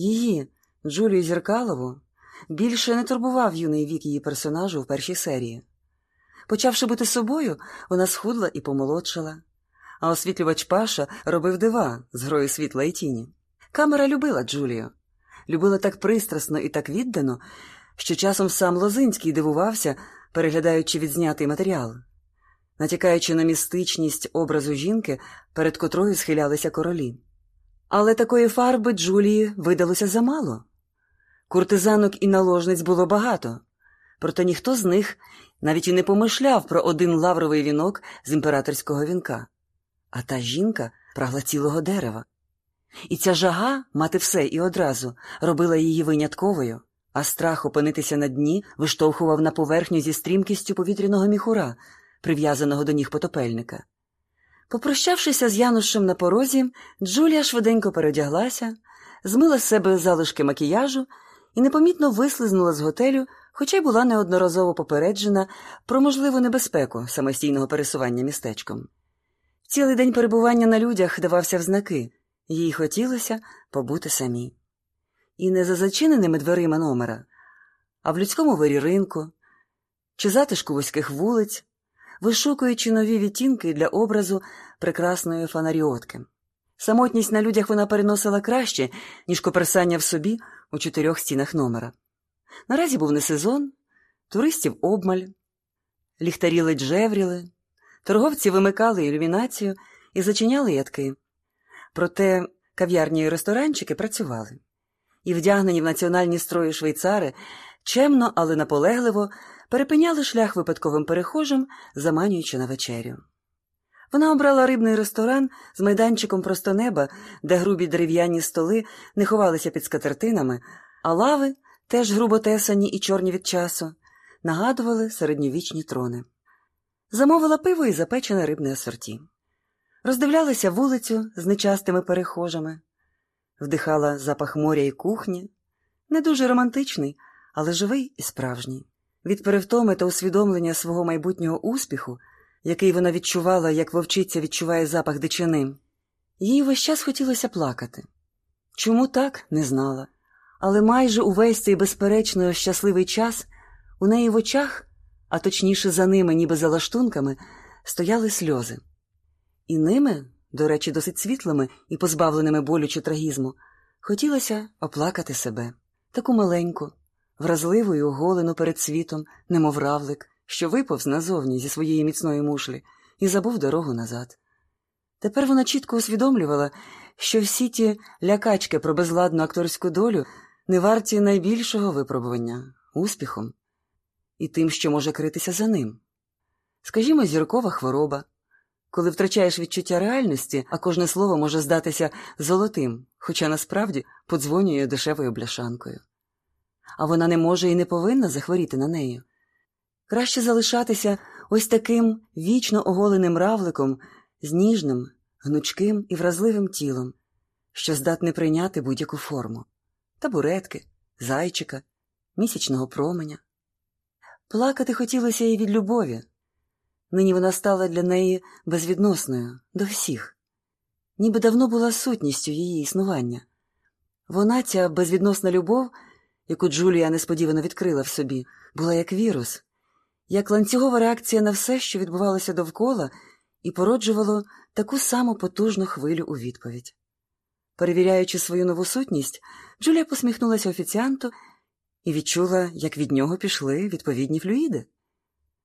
Її, Джулію Зіркалову, більше не турбував юний вік її персонажу в першій серії. Почавши бути собою, вона схудла і помолодшала, а освітлювач Паша робив дива з грою світла і тіні. Камера любила Джулію, любила так пристрасно і так віддано, що часом сам Лозинський дивувався, переглядаючи відзнятий матеріал, натякаючи на містичність образу жінки, перед котрою схилялися королі. Але такої фарби Джулії видалося замало. Куртизанок і наложниць було багато, проте ніхто з них навіть і не помишляв про один лавровий вінок з імператорського вінка, а та жінка прагла цілого дерева. І ця жага мати все і одразу робила її винятковою, а страх опинитися на дні виштовхував на поверхню зі стрімкістю повітряного міхура, прив'язаного до ніг потопельника. Попрощавшися з Янушем на порозі, Джулія швиденько передяглася, змила з себе залишки макіяжу і непомітно вислизнула з готелю, хоча й була неодноразово попереджена про можливу небезпеку самостійного пересування містечком. Цілий день перебування на людях давався в знаки, їй хотілося побути самій. І не за зачиненими дверима номера, а в людському вирі ринку чи затишку вузьких вулиць, вишукуючи нові відтінки для образу прекрасної фонаріотки. Самотність на людях вона переносила краще, ніж коперсання в собі у чотирьох стінах номера. Наразі був не сезон, туристів обмаль, ліхтарі ледь жевріли, торговці вимикали ілюмінацію і зачиняли ядки. Проте кав'ярні і ресторанчики працювали, і, вдягнені в національні строї швейцари, чемно, але наполегливо перепиняли шлях випадковим перехожим, заманюючи на вечерю. Вона обрала рибний ресторан з майданчиком просто неба, де грубі дерев'яні столи не ховалися під скатертинами, а лави, теж грубо тесані і чорні від часу, нагадували середньовічні трони. Замовила пиво і запечене рибне асорті. Роздивлялася вулицю з нечастими перехожими, вдихала запах моря і кухні, не дуже романтичний, але живий і справжній. Від перевтоми та усвідомлення свого майбутнього успіху, який вона відчувала, як вовчиця відчуває запах дичини, їй весь час хотілося плакати. Чому так, не знала, але майже увесь цей безперечно щасливий час у неї в очах, а точніше за ними, ніби за лаштунками, стояли сльози. І ними, до речі, досить світлими і позбавленими болю чи трагізму, хотілося оплакати себе, таку маленьку, вразливу і оголену перед світом, немов равлик, що виповз назовні зі своєї міцної мушлі і забув дорогу назад. Тепер вона чітко усвідомлювала, що всі ті лякачки про безладну акторську долю не варті найбільшого випробування успіхом і тим, що може критися за ним. Скажімо, зіркова хвороба. Коли втрачаєш відчуття реальності, а кожне слово може здатися золотим, хоча насправді подзвонює дешевою бляшанкою. А вона не може і не повинна захворіти на нею. Краще залишатися ось таким вічно оголеним равликом з ніжним, гнучким і вразливим тілом, що здатне прийняти будь-яку форму табуретки, зайчика, місячного променя. Плакати хотілося їй від любові. Нині вона стала для неї безвідносною до всіх, ніби давно була сутністю її існування. Вона, ця безвідносна любов, яку Джулія несподівано відкрила в собі, була як вірус, як ланцюгова реакція на все, що відбувалося довкола, і породжувало таку саму потужну хвилю у відповідь. Перевіряючи свою нову сутність, Джулія посміхнулася офіціанту і відчула, як від нього пішли відповідні флюїди.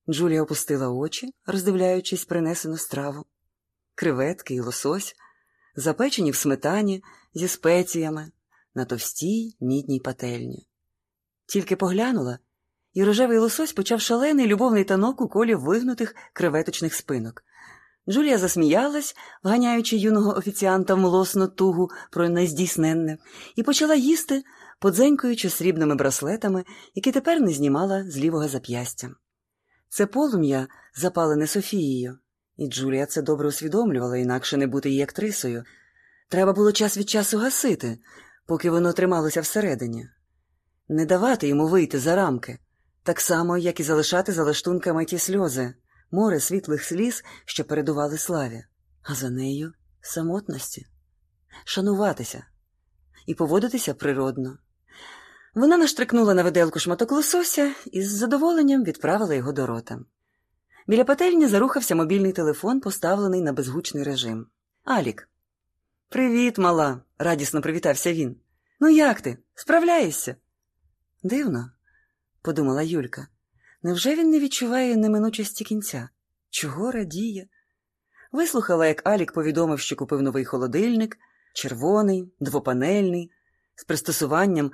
Джулія опустила очі, роздивляючись принесену страву, креветки і лосось, запечені в сметані зі спеціями на товстій мідній пательні. Тільки поглянула, і рожевий лосось почав шалений любовний танок у колі вигнутих креветочних спинок. Джулія засміялась, вганяючи юного офіціанта в млосну тугу про нездійсненне, і почала їсти, подзенькуючи срібними браслетами, які тепер не знімала з лівого зап'ястя. Це полум'я, запалене Софією, і Джулія це добре усвідомлювала, інакше не бути її актрисою. Треба було час від часу гасити, поки воно трималося всередині, не давати йому вийти за рамки, так само, як і залишати за лаштунками ті сльози, море світлих сліз, що передували славі, а за нею самотності, шануватися і поводитися природно. Вона наштрикнула на виделку шматок лосося і з задоволенням відправила його до рота. Біля пательні зарухався мобільний телефон, поставлений на безгучний режим. Алік. Привіт, мала, радісно привітався він. Ну як ти? Справляєшся? Дивно, подумала Юлька. Невже він не відчуває неминучості кінця? Чого радіє? Вислухала, як Алік повідомив, що купив новий холодильник, червоний, двопанельний, з пристосуванням